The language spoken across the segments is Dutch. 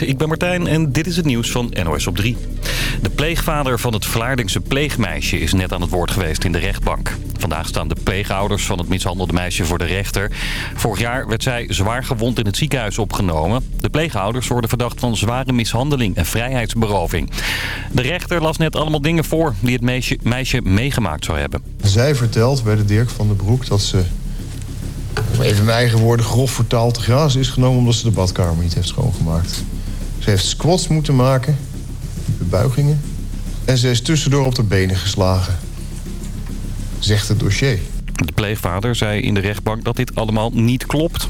Ik ben Martijn en dit is het nieuws van NOS op 3. De pleegvader van het Vlaardingse pleegmeisje is net aan het woord geweest in de rechtbank. Vandaag staan de pleegouders van het mishandelde meisje voor de rechter. Vorig jaar werd zij zwaar gewond in het ziekenhuis opgenomen. De pleegouders worden verdacht van zware mishandeling en vrijheidsberoving. De rechter las net allemaal dingen voor die het meisje, meisje meegemaakt zou hebben. Zij vertelt bij de Dirk van den Broek dat ze even mijn eigen woorden, grof vertaald gras is genomen... omdat ze de badkamer niet heeft schoongemaakt. Ze heeft squats moeten maken, buigingen... en ze is tussendoor op de benen geslagen. Zegt het dossier. De pleegvader zei in de rechtbank dat dit allemaal niet klopt.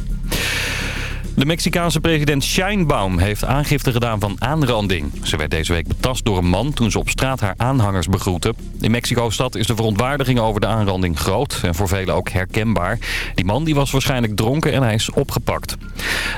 De Mexicaanse president Scheinbaum heeft aangifte gedaan van aanranding. Ze werd deze week betast door een man toen ze op straat haar aanhangers begroette. In Mexico-stad is de verontwaardiging over de aanranding groot en voor velen ook herkenbaar. Die man die was waarschijnlijk dronken en hij is opgepakt.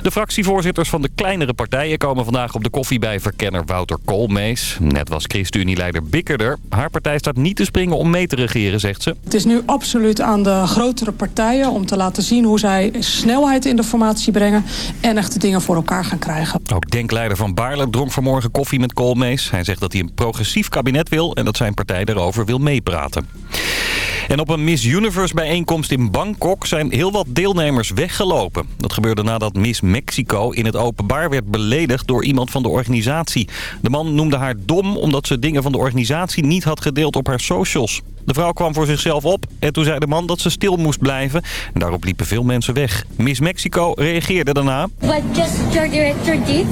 De fractievoorzitters van de kleinere partijen komen vandaag op de koffie bij verkenner Wouter Koolmees. Net was ChristenUnie-leider Bikkerder. Haar partij staat niet te springen om mee te regeren, zegt ze. Het is nu absoluut aan de grotere partijen om te laten zien hoe zij snelheid in de formatie brengen en echt dingen voor elkaar gaan krijgen. Ook denkleider van Baarle dronk vanmorgen koffie met Koolmees. Hij zegt dat hij een progressief kabinet wil en dat zijn partij daarover wil meepraten. En op een Miss Universe bijeenkomst in Bangkok zijn heel wat deelnemers weggelopen. Dat gebeurde nadat Miss Mexico in het openbaar werd beledigd door iemand van de organisatie. De man noemde haar dom omdat ze dingen van de organisatie niet had gedeeld op haar socials. De vrouw kwam voor zichzelf op en toen zei de man dat ze stil moest blijven. En daarop liepen veel mensen weg. Miss Mexico reageerde daarna. What just your director did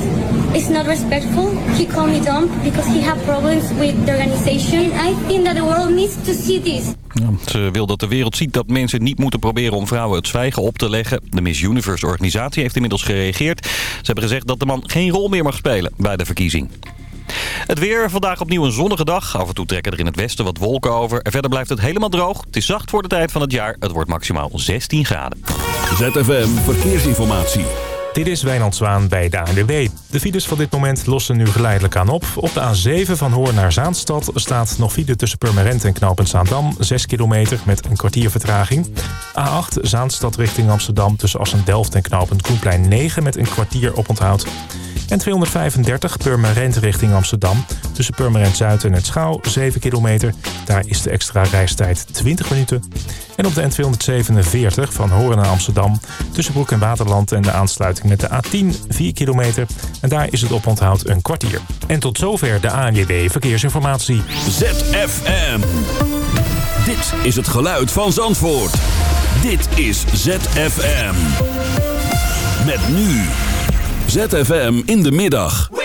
is not respectful. He called me dumb because he had problems with the organization. I think that the world needs to see this. Ja, ze wil dat de wereld ziet dat mensen niet moeten proberen om vrouwen het zwijgen op te leggen. De Miss Universe organisatie heeft inmiddels gereageerd. Ze hebben gezegd dat de man geen rol meer mag spelen bij de verkiezing. Het weer, vandaag opnieuw een zonnige dag. Af en toe trekken er in het westen wat wolken over. En verder blijft het helemaal droog. Het is zacht voor de tijd van het jaar. Het wordt maximaal 16 graden. ZFM Verkeersinformatie. Dit is Wijnand Zwaan bij de ANWB. De files van dit moment lossen nu geleidelijk aan op. Op de A7 van Hoorn naar Zaanstad staat nog file tussen Purmerend en Knoopend Zaandam. 6 kilometer met een kwartier vertraging. A8 Zaanstad richting Amsterdam tussen Assen-Delft en Knoopend Koenplein 9 met een kwartier oponthoud. En 235 Purmerend richting Amsterdam. Tussen Purmerend Zuid en het Schouw 7 kilometer. Daar is de extra reistijd 20 minuten. En op de N247 van Horen naar Amsterdam. Tussen Broek en Waterland en de aansluiting met de A10 4 kilometer. En daar is het oponthoud een kwartier. En tot zover de ANWB Verkeersinformatie. ZFM. Dit is het geluid van Zandvoort. Dit is ZFM. Met nu... ZFM in de middag.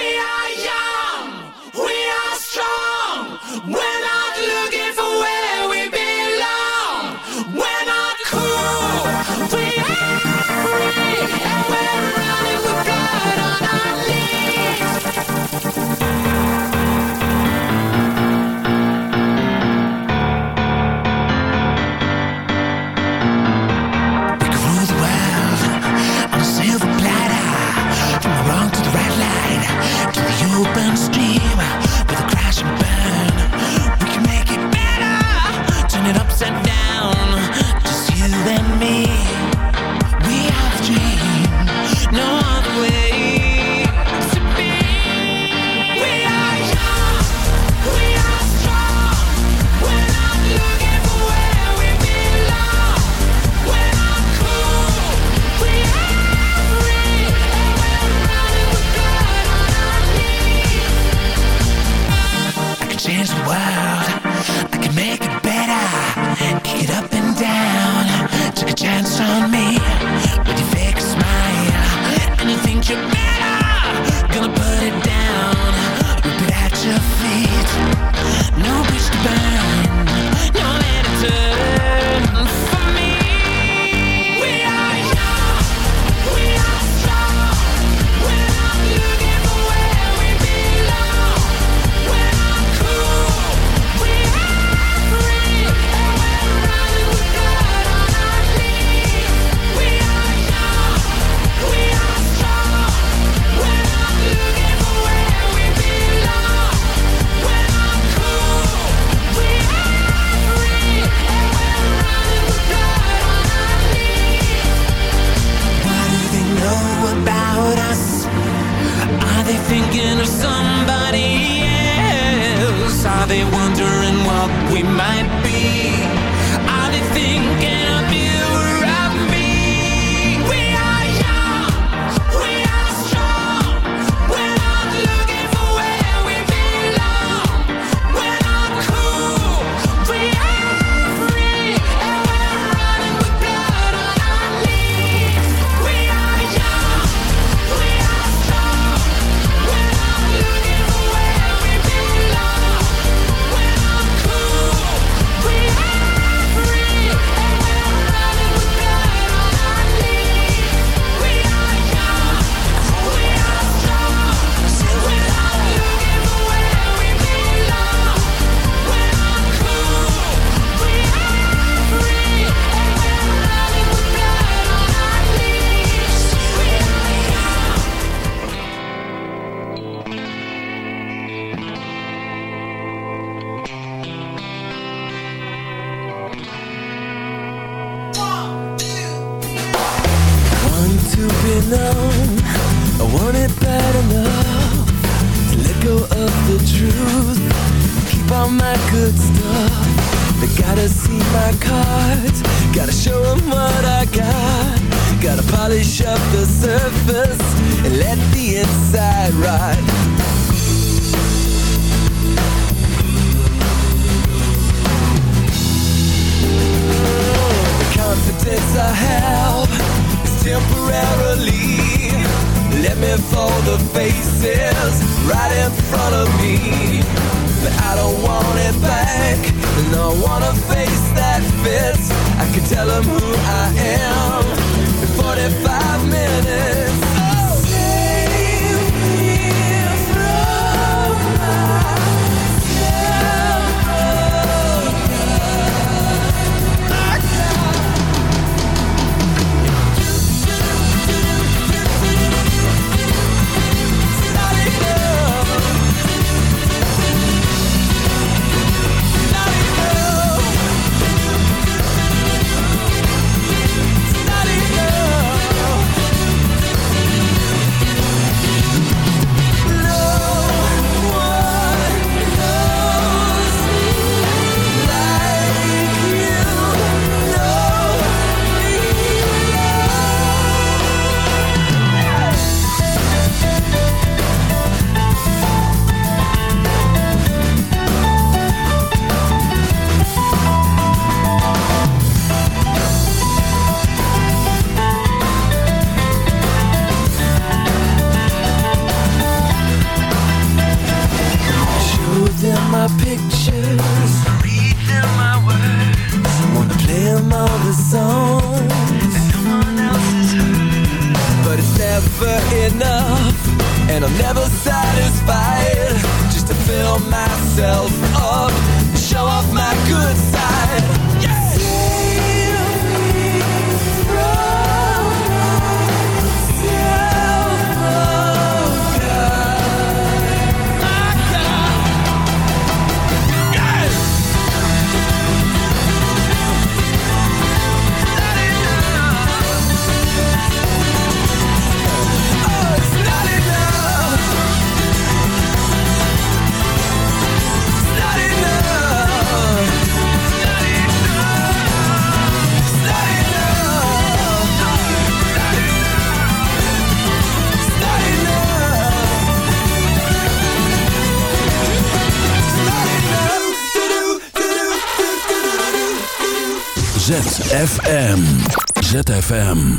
ZFM.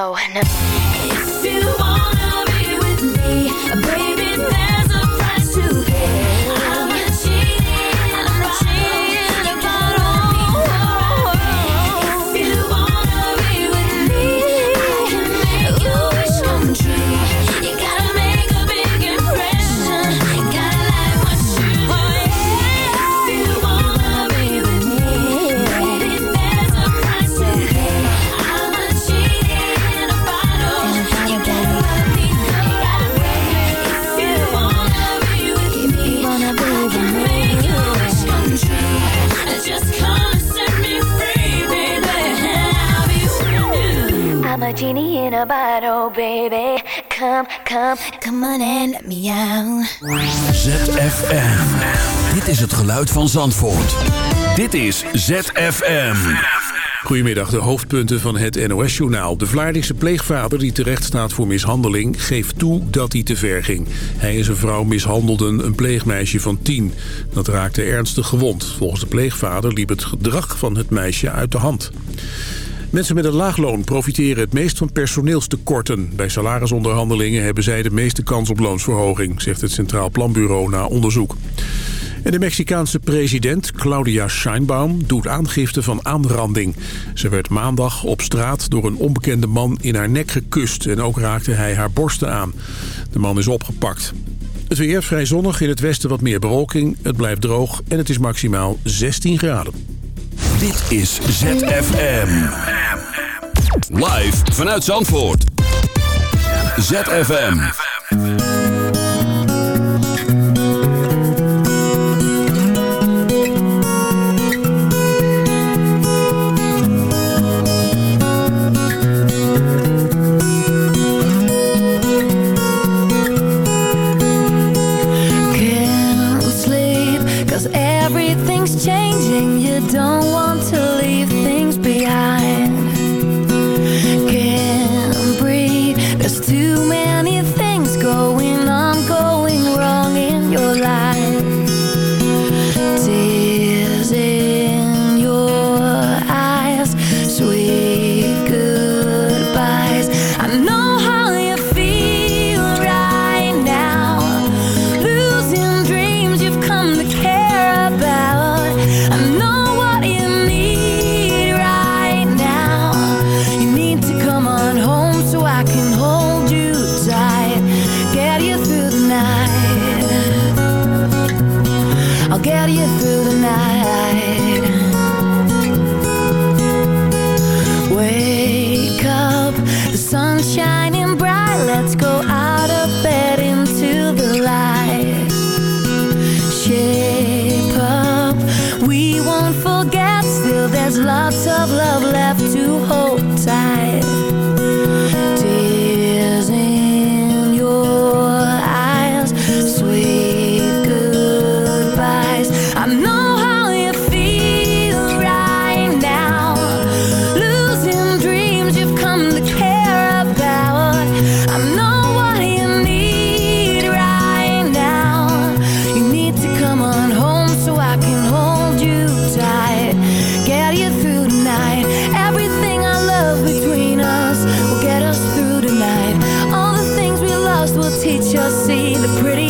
No. ZFM. Dit is het geluid van Zandvoort. Dit is ZFM. Goedemiddag, de hoofdpunten van het NOS-journaal. De Vlaardingse pleegvader die terecht staat voor mishandeling... geeft toe dat hij te ver ging. Hij en zijn vrouw mishandelden, een pleegmeisje van tien. Dat raakte ernstig gewond. Volgens de pleegvader liep het gedrag van het meisje uit de hand. Mensen met een laag loon profiteren het meest van personeelstekorten. Bij salarisonderhandelingen hebben zij de meeste kans op loonsverhoging... zegt het Centraal Planbureau na onderzoek. En de Mexicaanse president Claudia Scheinbaum doet aangifte van aanranding. Ze werd maandag op straat door een onbekende man in haar nek gekust... en ook raakte hij haar borsten aan. De man is opgepakt. Het weer vrij zonnig, in het westen wat meer bewolking. Het blijft droog en het is maximaal 16 graden. Dit is ZFM. Live vanuit Zandvoort. ZFM. see the pretty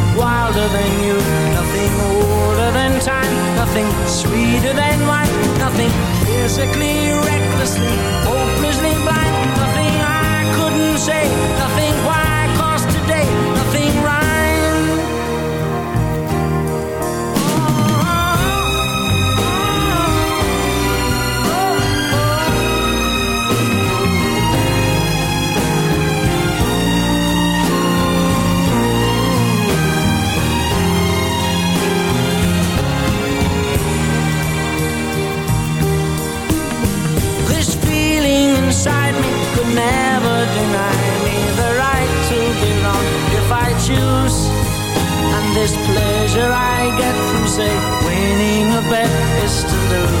wilder than you, nothing older than time, nothing sweeter than wine, nothing physically, recklessly, hopelessly blind, nothing I couldn't say, nothing this pleasure I get from, say, winning a bet is to lose.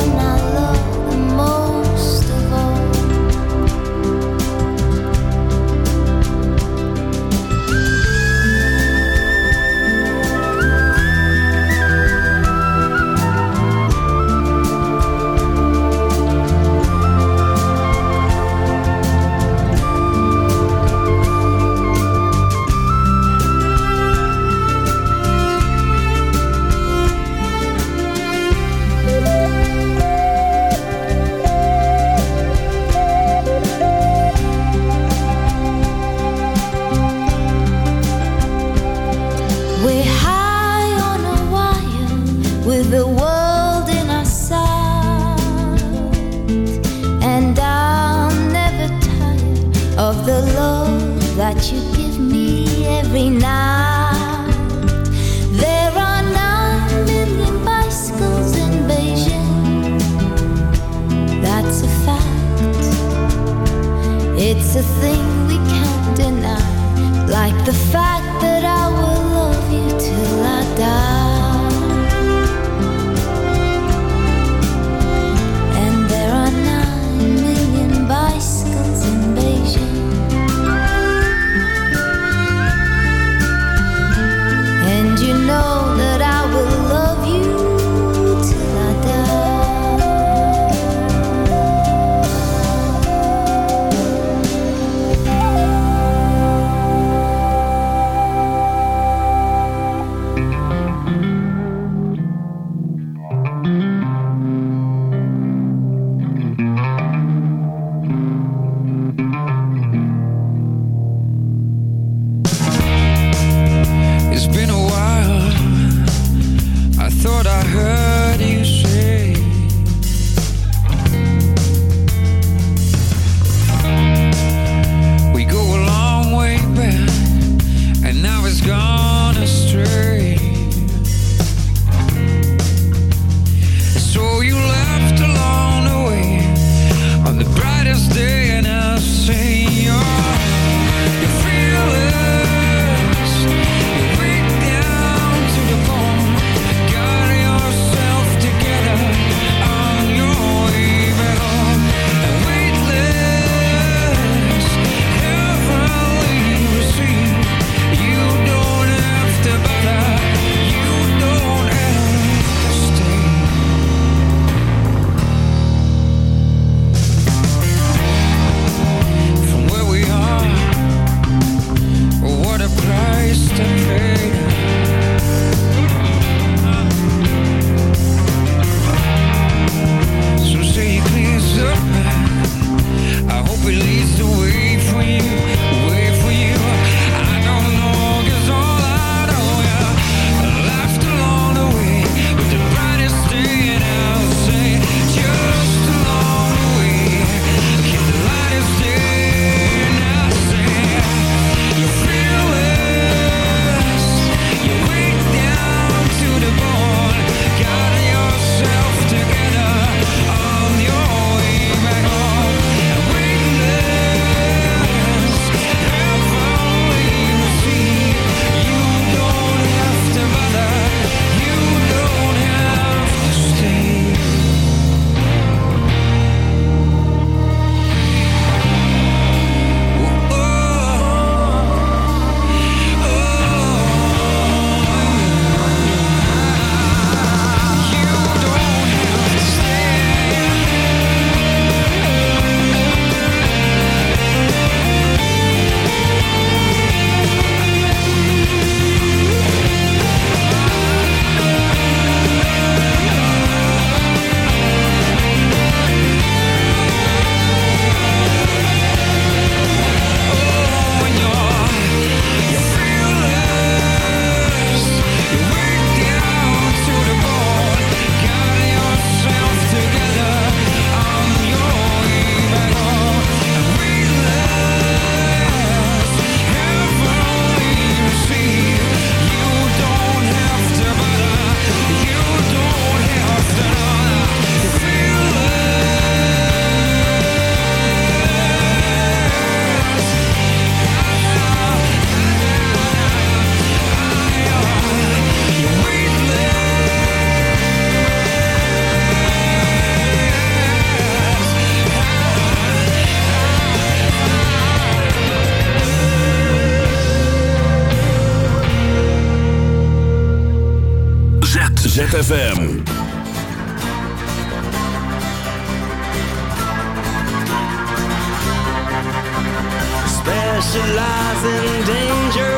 specialize in danger.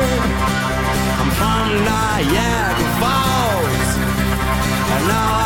I'm from Niagara Falls, and now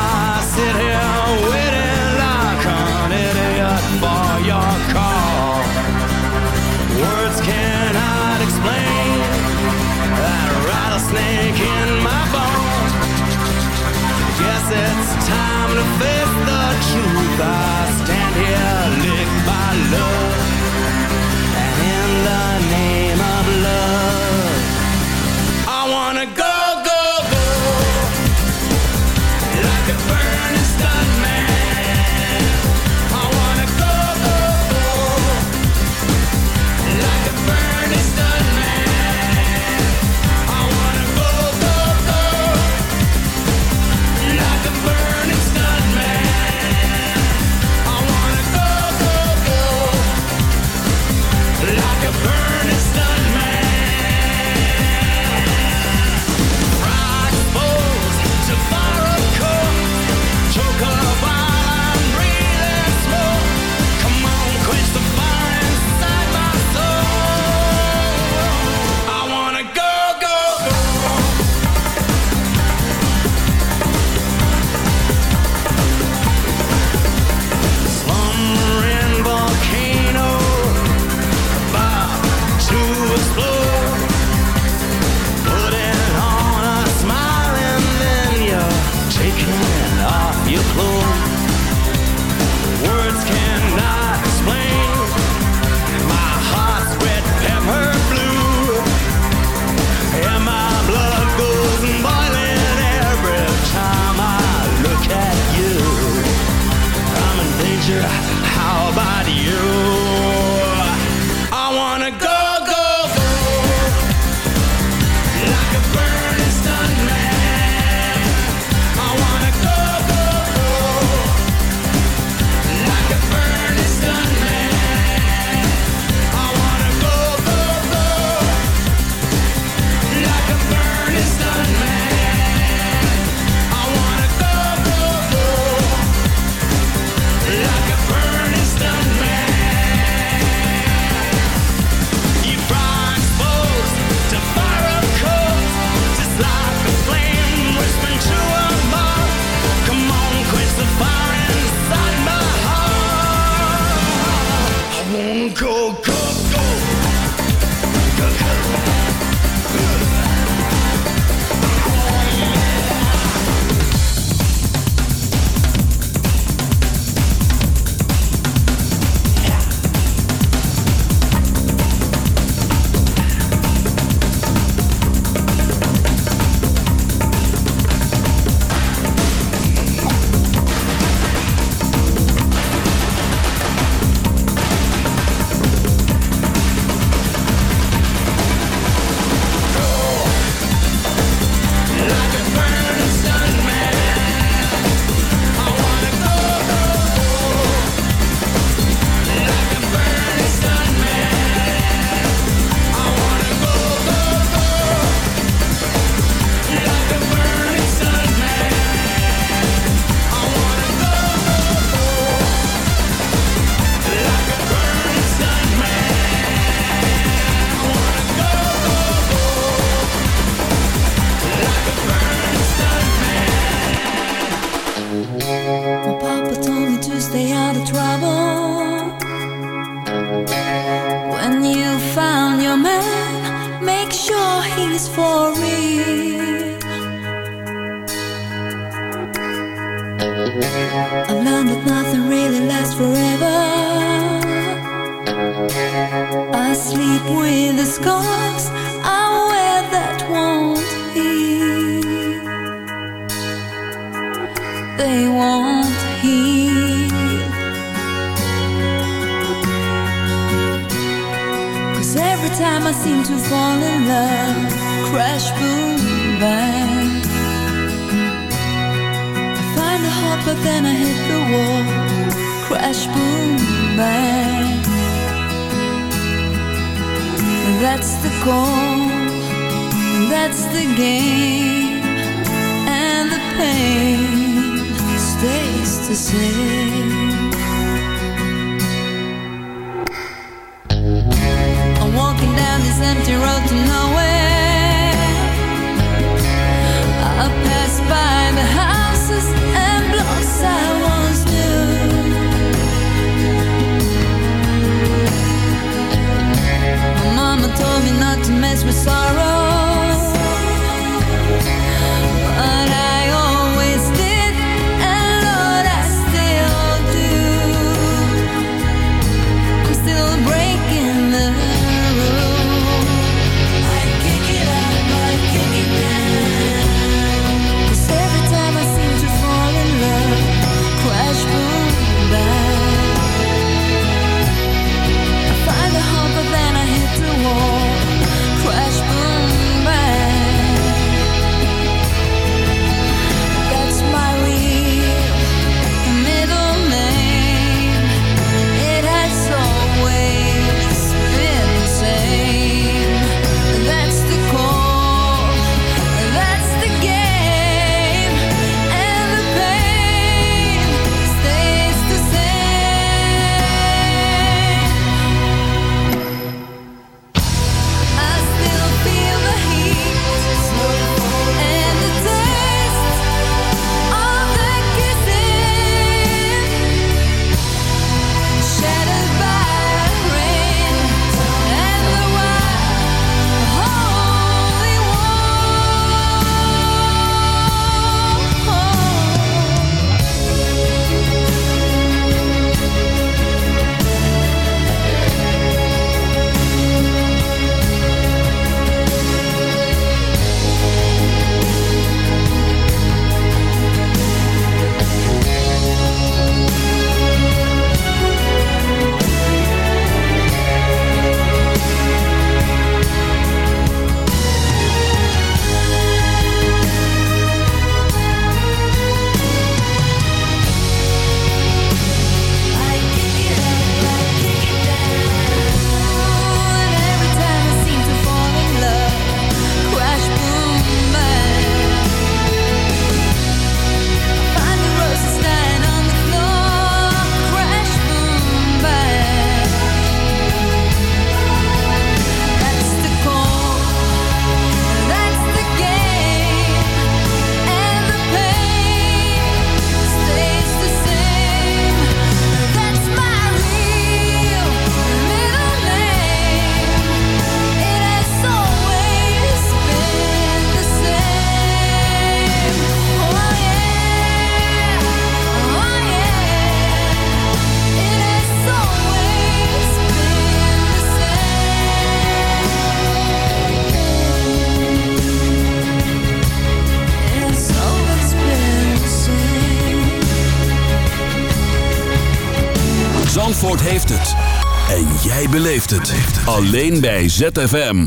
jij beleeft het. Alleen bij ZFM.